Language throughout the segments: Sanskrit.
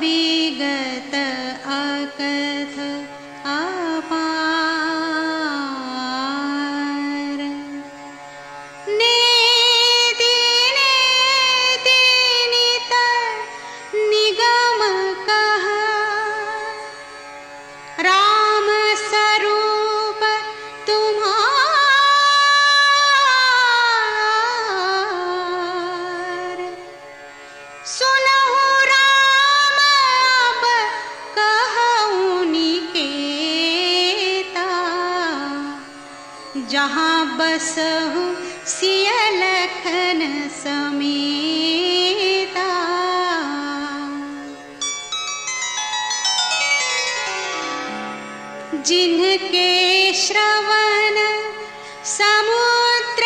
ಬೇಗತ जहाँ बसहु सियलखन समेता। जिनके श्रवण समुद्र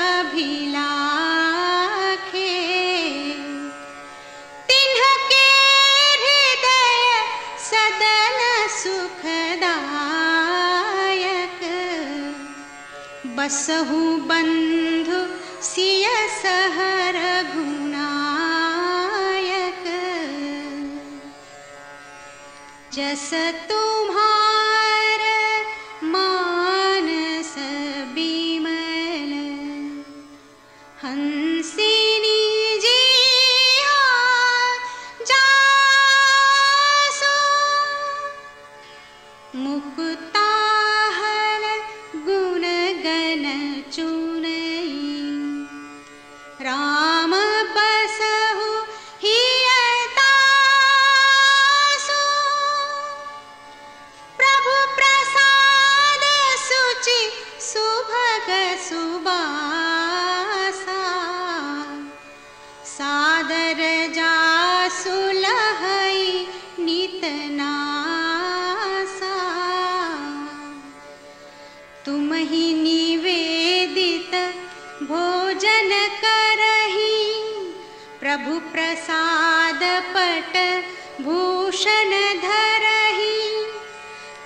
सहु बंधु सिय सह रघुनायक जस तो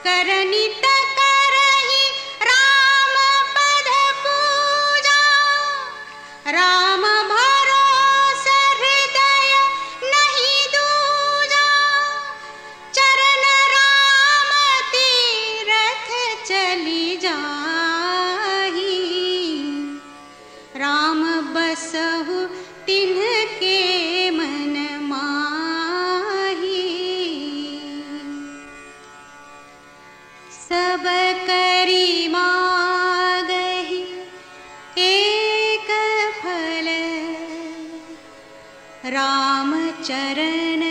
राजा राम ीमा गल रामचरण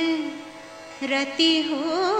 रति हो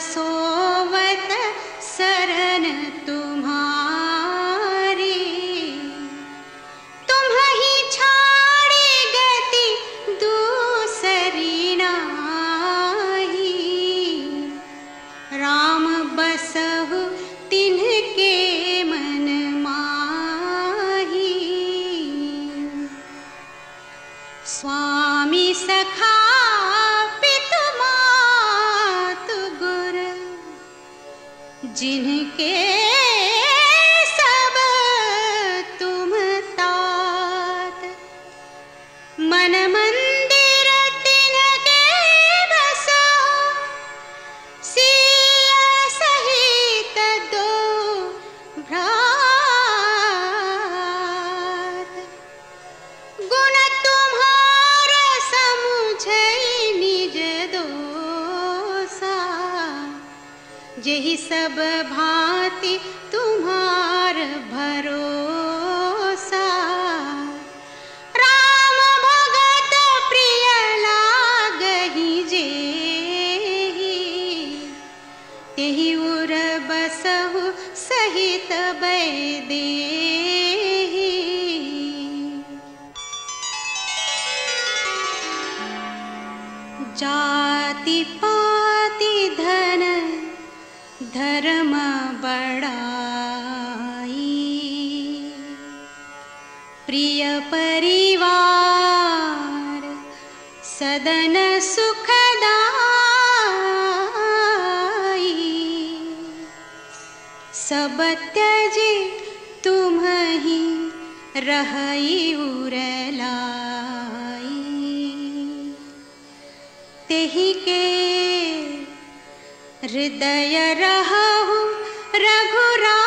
सोवत सरन तु जिनके यही सब भांति तुम्हार राम भगत प्रिय लागहि उर सहित बड़ाई। प्रिय परिवार सदन सुखदाई। सब त्यजे तुम ही रही उरलाई। तेहि के हृदय रहु रघुराई।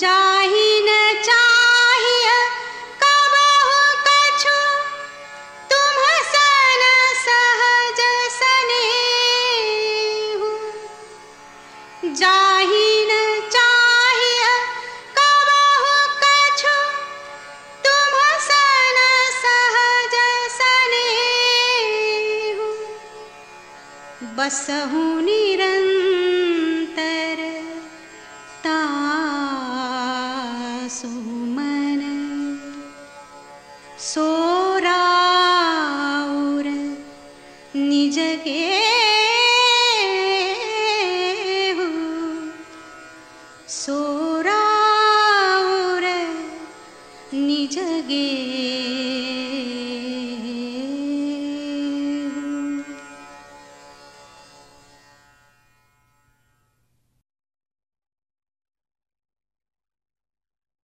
जाहि न चाहिय कबहु कछु तुम सन सहज वसहु निरन्तर तासु मन। सोराउर निजगे सोराउर निजगे